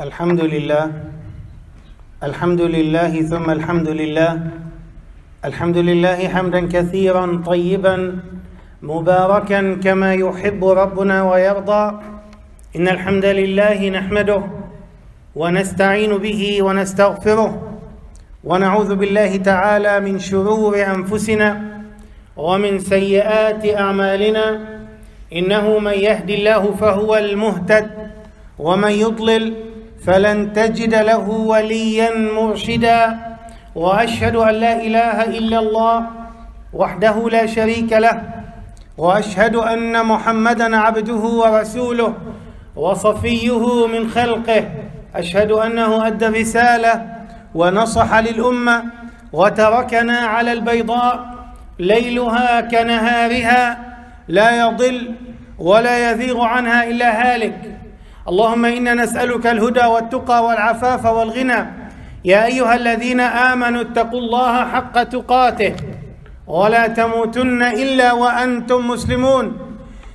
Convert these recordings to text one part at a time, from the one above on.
الحمد لله الحمد لله ثم الحمد لله الحمد لله حمدا كثيرا طيبا مباركا كما يحب ربنا ويرضى. إن الحمد لله نحمده ونستعين به ونستغفره ونعوذ بالله تعالى من شرور أنفسنا ومن سيئات أعمالنا. إنه من يهد الله فهو المهتد ومن يضلل فلن تجد له وليا مرشدا. وأشهد أن لا إله إلا الله وحده لا شريك له. وأشهد أن محمدا عبده ورسوله وصفيه من خلقه. أشهد أنه أدى الرسالة ونصح للأمة وتركنا على البيضاء ليلها كنهارها لا يضل ولا يزيغ عنها إلا هالك. اللهم إنا نسألك الهدى والتقى والعفاف والغنى. يا أيها الذين آمنوا اتقوا الله حق تقاته ولا تموتن إلا وأنتم مسلمون.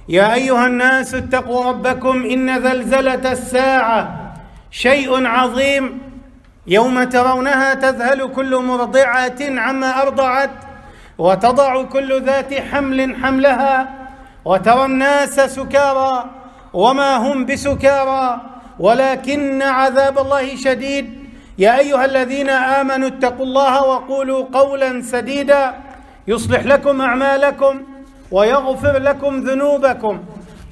يا أيها الناس اتقوا ربكم إن زلزلة الساعة شيء عظيم. يوم ترونها تذهل كل مرضعة عما أرضعت وتضع كل ذات حمل حملها وترى الناس سكارى. وما هم بسكارى ولكن عذاب الله شديد. يا أيها الذين آمنوا اتقوا الله وقولوا قولا سديدا يصلح لكم أعمالكم ويغفر لكم ذنوبكم.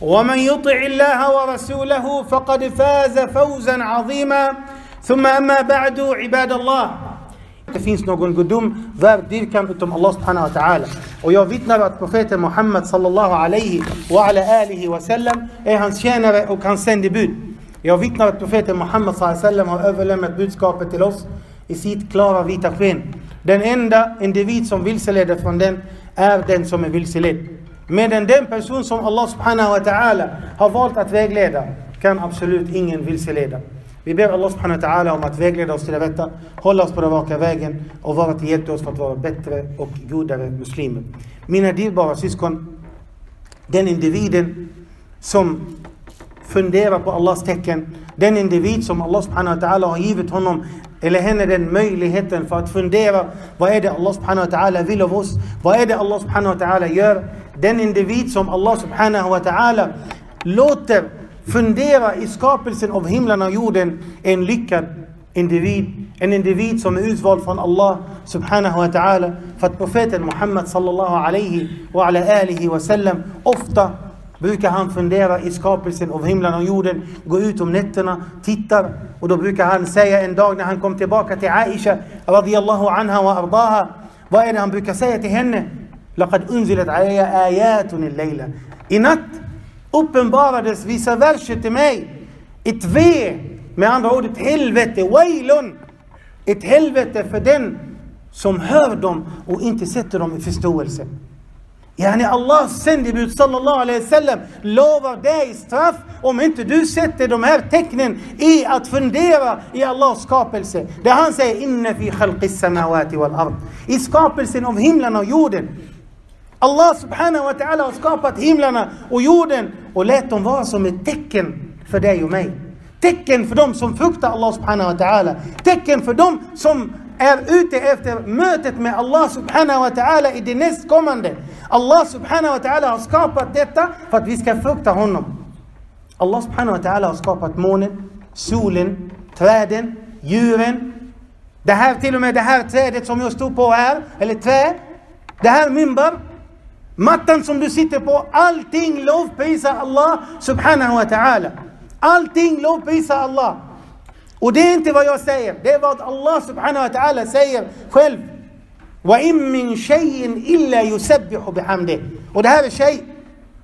ومن يطع الله ورسوله فقد فاز فوزا عظيما. ثم أما بعد عباد الله det finns någon gudom värd dyrkan utom Allah subhanahu wa ta'ala. Och jag vittnar att profeten Muhammad sallallahu alaihi wa ala alihi wa sallam är hans tjänare och hans sändebud. Jag vittnar att profeten Muhammad sallallahu alaihi wa sallam har överlämnat budskapet till oss i sitt klara vita sken. Den enda individ som vilseleder från den är den som är vilseledd. Medan den person som Allah subhanahu wa ta'ala har valt att vägleda kan absolut ingen vilseleda. Vi ber Allah subhanahu wa ta'ala om att vägleda oss till det rätta, hålla oss på den raka vägen och vara till hjälp till oss för att vara bättre och godare muslimer. Mina dyrbara syskon, den individen som funderar på Allahs tecken, den individ som Allah subhanahu wa ta'ala har givit honom eller henne den möjligheten för att fundera vad är det Allah subhanahu wa ta'ala vill av oss? Vad är det Allah subhanahu wa ta'ala gör? Den individ som Allah subhanahu wa ta'ala låter fundera i skapelsen av himlen och jorden en lyckad individ. En individ som är utvald från Allah subhanahu wa ta'ala. För att profeten Muhammad sallallahu alaihi wa ala alihi wa sallam ofta brukar han fundera i skapelsen av himlen och jorden, gå ut om nätterna, tittar och då brukar han säga en dag när han kom tillbaka till Aisha radiyallahu anha wa ardaha. Vad är det han brukar säga till henne? لقد أنزلت علي آيات الليلة. I natt uppenbarades vissa verser till mig. Ett ve, med andra ord ett helvete, wailun. Ett helvete för den som hör dem och inte sätter dem i förståelse. Yani Allahs sändebud sallallahu alaihi wasallam lovar dig straff om inte du sätter de här tecknen i att fundera i Allahs skapelse. Där han säger inna fi khalqis samawati wal ard. I skapelsen av himlen och jorden. Allah subhanahu wa ta'ala har skapat himlarna och jorden och lät dem vara som ett tecken för dig och mig. Tecken för dem som fruktar Allah subhanahu wa ta'ala. Tecken för dem som är ute efter mötet med Allah subhanahu wa ta'ala i det nästkommande. Allah subhanahu wa ta'ala har skapat detta för att vi ska frukta honom. Allah subhanahu wa ta'ala har skapat månen, solen, träden, djuren. Det här till och med det här trädet som jag står på här, eller trä. Det här mimbar, Mattan som du sitter på, allting lovprisar Allah subhanahu wa ta'ala. Allting lovprisar Allah. Och det är inte vad jag säger, det är vad Allah subhanahu wa ta'ala säger själv. وَإِن مِّن شَيْءٍ إِلَّا يُسَبِّحُ بِحَمْدِهِ Och det här är shay.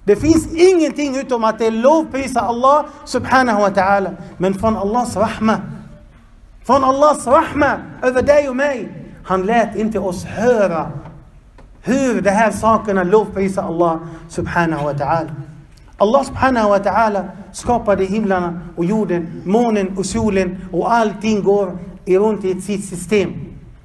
Det finns ingenting utom att det lovprisar Allah subhanahu wa ta'ala. Men från Allahs rahma, från Allahs rahma över dig och mig. Han lät inte oss höra hur de här sakerna lovprisar Allah subhanahu wa ta'ala. Allah subhanahu wa ta'ala skapade himlarna och jorden, månen och solen och allting går runt i sitt system.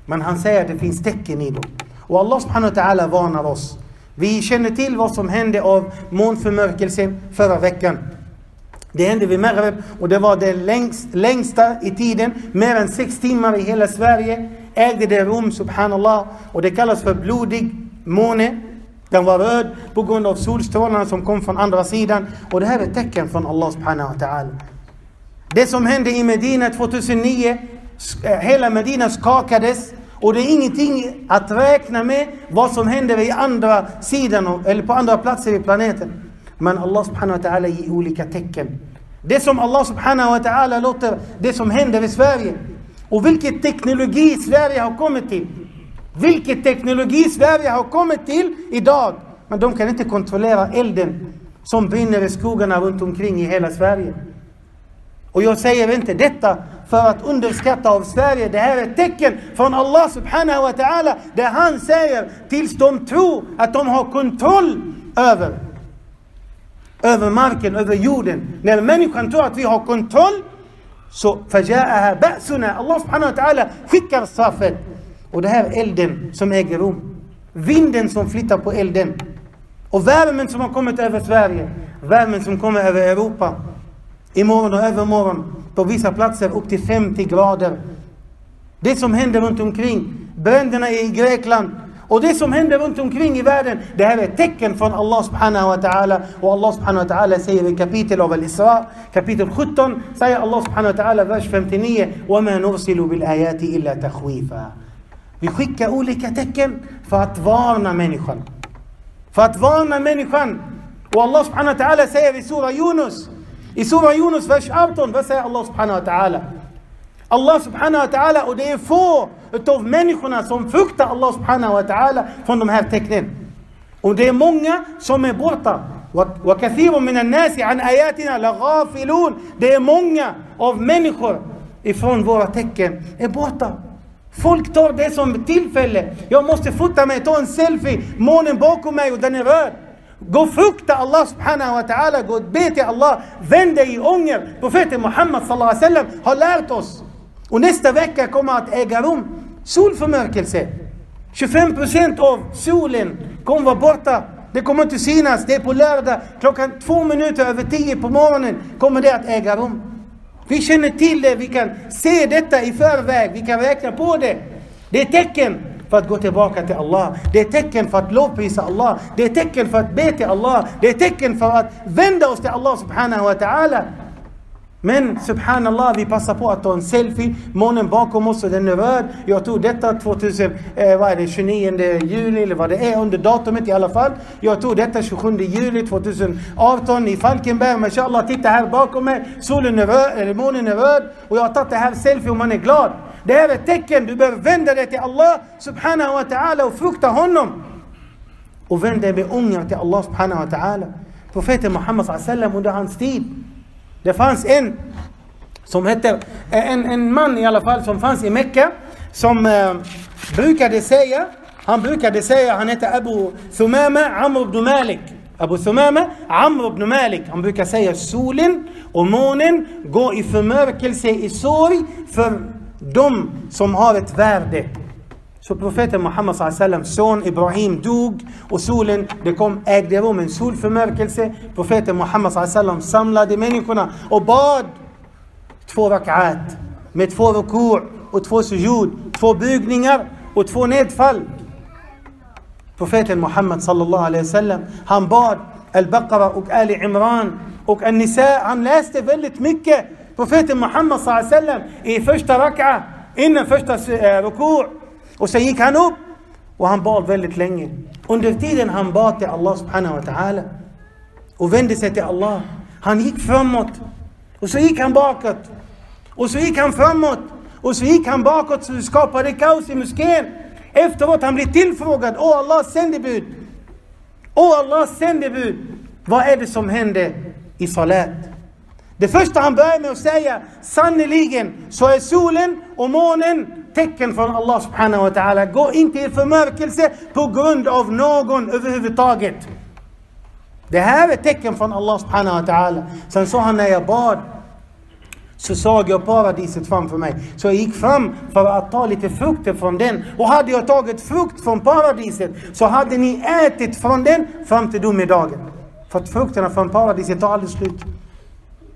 Men han säger att det finns tecken i dem. Och Allah subhanahu wa ta'ala varnar oss. Vi känner till vad som hände av månförmörkelsen förra veckan. Det hände vid Maghreb och det var det längst, längsta i tiden. Mer än sex timmar i hela Sverige ägde det rum, subhanallah. Och det kallas för blodig måne. Den var röd på grund av solstrålarna som kom från andra sidan. Och det här är ett tecken från Allah subhanahu wa ta'ala. Det som hände i Medina 2009, eh, hela Medina skakades. Och det är ingenting att räkna med vad som händer i andra sidan eller på andra platser i planeten. Men Allah subhanahu wa ta'ala ger olika tecken. Det som Allah subhanahu wa ta'ala låter, det som händer i Sverige. Och vilken teknologi Sverige har kommit till. Vilken teknologi Sverige har kommit till idag. Men de kan inte kontrollera elden som brinner i skogarna runt omkring i hela Sverige. Och jag säger inte detta för att underskatta av Sverige. Det här är ett tecken från Allah subhanahu wa ta'ala där han säger tills de tror att de har kontroll över över marken, över jorden. När människan tror att vi har kontroll så فجاءها بأسنا. Allah subhanahu wa ta'ala skickar straffet. Och det här är elden som äger rum. Vinden som flyttar på elden. Och värmen som har kommit över Sverige. Värmen som kommer över Europa. Imorgon och övermorgon. På vissa platser upp till 50 grader. Det som händer runt omkring. Bränderna i Grekland. Och det som händer runt omkring i världen, det här är ett tecken från Allah subhanahu wa ta'ala. Och Allah subhanahu wa ta'ala säger i kapitel av Al-Isra, kapitel 17, säger Allah subhanahu wa ta'ala, vers 59, وَمَا نُرْسِلُ بِالْآيَاتِ إِلَّا تَخْوِيفًا Vi skickar olika tecken för att varna människan. För att varna människan. Och Allah subhanahu wa ta'ala säger i Sura Yunus, i Sura Yunus vers 18, vad säger Allah subhanahu wa ta'ala? Allah subhanahu wa ta'ala och det är få utav människorna som fruktar Allah subhanahu wa ta'ala från de här tecknen. Och det är många som är borta. وكثير من الناس عن آياتنا لغافلون. Det är många av människor ifrån våra tecken är borta. Folk tar det som tillfälle. Jag måste fota mig, ta en selfie. Månen bakom mig och den är röd. Gå och frukta Allah subhanahu wa ta'ala, gå och be till Allah. Vänd dig i ånger. Profeten Muhammad sallallahu alaihi wasallam har lärt oss. Och nästa vecka kommer att äga rum solförmörkelse. 25 procent av solen kommer vara borta. Det kommer inte synas. Det är på lördag klockan två minuter över tio på morgonen kommer det att äga rum. Vi känner till det, vi kan se detta i förväg, vi kan räkna på det. Det är tecken för att gå tillbaka till Allah. Det är tecken för att lovprisa Allah. Det är tecken för att be till Allah. Det är tecken för att vända oss till Allah subhanahu wa ta'ala. Men subhanallah, vi passar på att ta en selfie. Månen bakom oss och den är röd. Jag tog detta 2000, eh, vad är det, 29 juli eller vad det är under datumet i alla fall. Jag tog detta 27 juli 2018 i Falkenberg. Mashallah, titta här bakom mig. Solen är röd, eller månen är röd. Och jag har tagit det här selfie och man är glad. Det här är ett tecken. Du behöver vända dig till Allah subhanahu wa ta'ala och frukta honom. Och vänd dig med ånger till Allah subhanahu wa ta'ala. Profeten Muhammad sallam under hans tid. Det fanns en som hette, en, en man i alla fall som fanns i Mecka som eh, brukade säga, han brukade säga, han hette Abu Thumama Amr ibn Malik. Abu Thumama Amr ibn Malik. Han brukar säga solen och månen går i förmörkelse i sorg för de som har ett värde. Så profeten Muhammed sallam son Ibrahim dog och solen, det kom, ägde rum en solförmörkelse. Profeten Muhammed sallam samlade människorna och bad två rakat med två rukur och två sujud, två bugningar och två nedfall. Profeten Muhammed sallallahu alaihi wasallam, han bad Al-Baqara och Ali Imran och An-Nisa. Han läste väldigt mycket. Profeten Muhammed sallallahu alaihi wasallam i första raka, innan första eh, rukur och sen gick han upp och han bad väldigt länge. Under tiden han bad till Allah subhanahu wa ta'ala och vände sig till Allah. Han gick framåt och så gick han bakåt. Och så gick han framåt och så gick han bakåt så det skapade kaos i moskén. Efteråt han blev tillfrågad, Åh Allahs sändebud. Åh Allahs sändebud. Vad är det som hände i salat? Det första han börjar med att säga, sannerligen så är solen och månen tecken från Allah subhanahu wa ta'ala. Gå inte i förmörkelse på grund av någon överhuvudtaget. Det här är tecken från Allah subhanahu wa ta'ala. Sen sa han när jag bad så såg jag paradiset framför mig. Så jag gick fram för att ta lite frukter från den. Och hade jag tagit frukt från paradiset så hade ni ätit från den fram till domedagen. För att frukterna från paradiset tar aldrig slut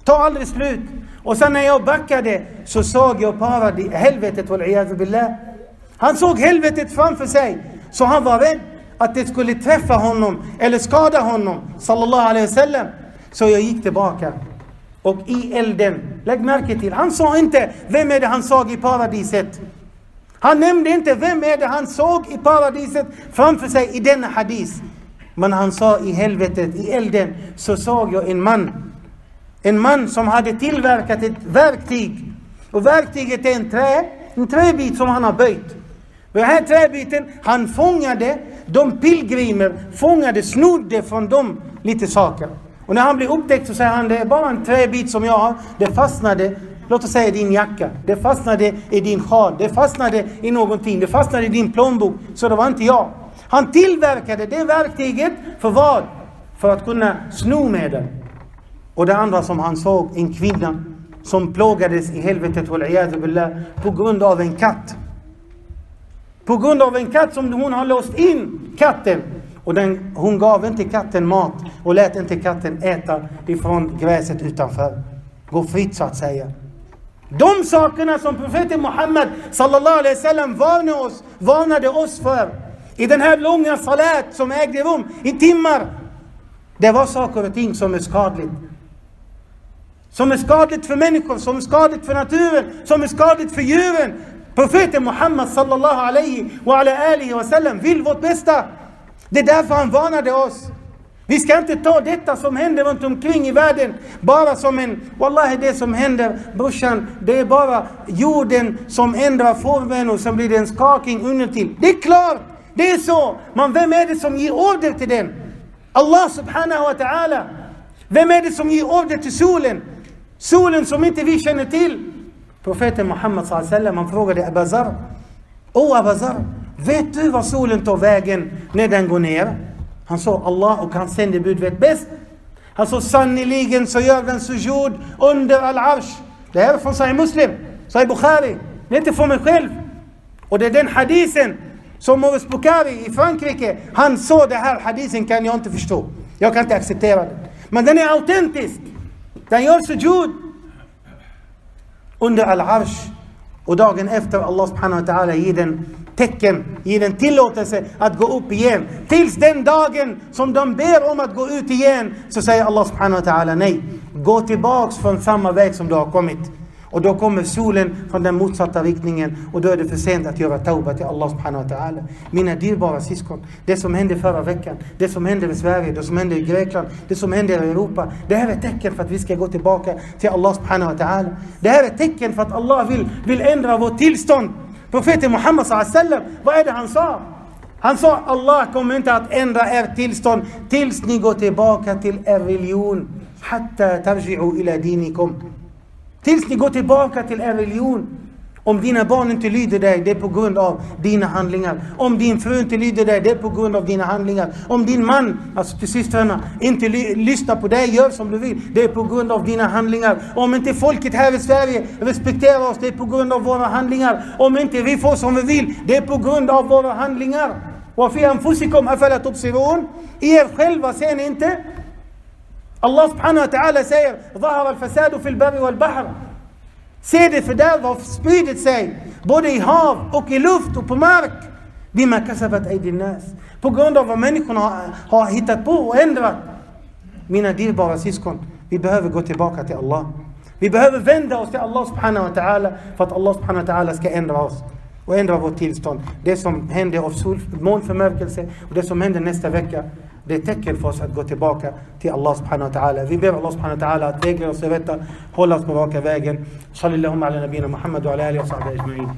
Tar aldrig slut. Och sen när jag backade så såg jag paradis, helvetet wal billah. Han såg helvetet framför sig. Så han var rädd att det skulle träffa honom eller skada honom. Sallallahu alaihi wasallam. Så jag gick tillbaka. Och i elden, lägg märke till, han sa inte vem är det han såg i paradiset. Han nämnde inte vem är det han såg i paradiset framför sig i denna hadis. Men han sa i helvetet, i elden, så såg jag en man. En man som hade tillverkat ett verktyg. Och verktyget är en trä, en träbit som han har böjt. Den här träbiten, han fångade de pilgrimer, fångade, snodde från dem lite saker. Och när han blev upptäckt så säger han, det är bara en träbit som jag har. Det fastnade, låt oss säga i din jacka. Det fastnade i din sjal. Det fastnade i någonting. Det fastnade i din plånbok. Så det var inte jag. Han tillverkade det verktyget för vad? För att kunna sno med det. Och det andra som han såg, en kvinna som plågades i helvetet billah, på grund av en katt. På grund av en katt som hon har låst in katten. Och den, hon gav inte katten mat och lät inte katten äta ifrån gräset utanför. Gå fritt så att säga. De sakerna som profeten Muhammed sallallahu alaihi wasallam varnade oss, varnade oss för i den här långa salat som ägde rum i timmar. Det var saker och ting som är skadligt. Som är skadligt för människor, som är skadligt för naturen, som är skadligt för djuren. Profeten Muhammed sallallahu alaihi wa ala alihi wa sallam vill vårt bästa. Det är därför han varnade oss. Vi ska inte ta detta som händer runt omkring i världen bara som en, wallahi det som händer brorsan, det är bara jorden som ändrar formen och så blir det en skakning inuti. Det är klart, det är så. Men vem är det som ger order till den? Allah subhanahu wa ta'ala. Vem är det som ger order till solen? Solen som inte vi känner till. Profeten Muhammed sallam, han frågade Abazar. O Abazar, vet du var solen tar vägen när den går ner? Han sa Allah och hans sändebud vet bäst. Han sa sannerligen så gör den sujud under al-arsh. Det här är från Sahih Muslim, Sahih Bukhari. Det är inte från mig själv. Och det är den hadisen som Maurice Bukhari i Frankrike, han sa det här hadisen kan jag inte förstå. Jag kan inte acceptera den. Men den är autentisk. Den gör sujud under al-arsh. Och dagen efter Allah subhanahu wa ta'ala ger den tecken, ger den tillåtelse att gå upp igen. Tills den dagen som de ber om att gå ut igen så säger Allah subhanahu wa ta'ala nej. Gå tillbaks från samma väg som du har kommit. Och då kommer solen från den motsatta riktningen och då är det för sent att göra tauba till Allah subhanahu wa ta'ala. Mina dyrbara syskon, det som hände förra veckan, det som hände i Sverige, det som hände i Grekland, det som hände i Europa. Det här är tecken för att vi ska gå tillbaka till Allah subhanahu wa ta'ala. Det här är tecken för att Allah vill, vill ändra vårt tillstånd. Profeten Muhammed sallam, vad är det han sa? Han sa Allah kommer inte att ändra ert tillstånd tills ni går tillbaka till er religion. Hatta tarji'u ila dinikum. Tills ni går tillbaka till er religion. Om dina barn inte lyder dig, det är på grund av dina handlingar. Om din fru inte lyder dig, det är på grund av dina handlingar. Om din man, alltså till systrarna, inte ly lyssnar på dig, gör som du vill, det är på grund av dina handlingar. Om inte folket här i Sverige respekterar oss, det är på grund av våra handlingar. Om inte vi får som vi vill, det är på grund av våra handlingar. وفي أنفسكم أفلا تبصرون Er själva ser ni inte? Allah subhanahu wa ta'ala säger ظهر الفساد في البر والبحر Se det fördärv har spridit sig både i hav och i luft och på mark. Bima kasabat aydin nas. På grund av vad människorna har, har hittat på och ändrat. Mina dyrbara syskon, vi behöver gå tillbaka till Allah. Vi behöver vända oss till Allah subhanahu wa ta'ala för att Allah subhanahu wa ta'ala ska ändra oss och ändra vårt tillstånd. Det som händer av sol, månförmörkelse och det som händer nästa vecka Det är tecken för oss att gå tillbaka till Allah subhanahu wa ta'ala. Vi ber Allah subhanahu wa ta'ala att vägleda oss i rätta, hålla oss på raka vägen. Sallallahu ala nabina Muhammad wa ala alihi wa sahbihi ajma'in.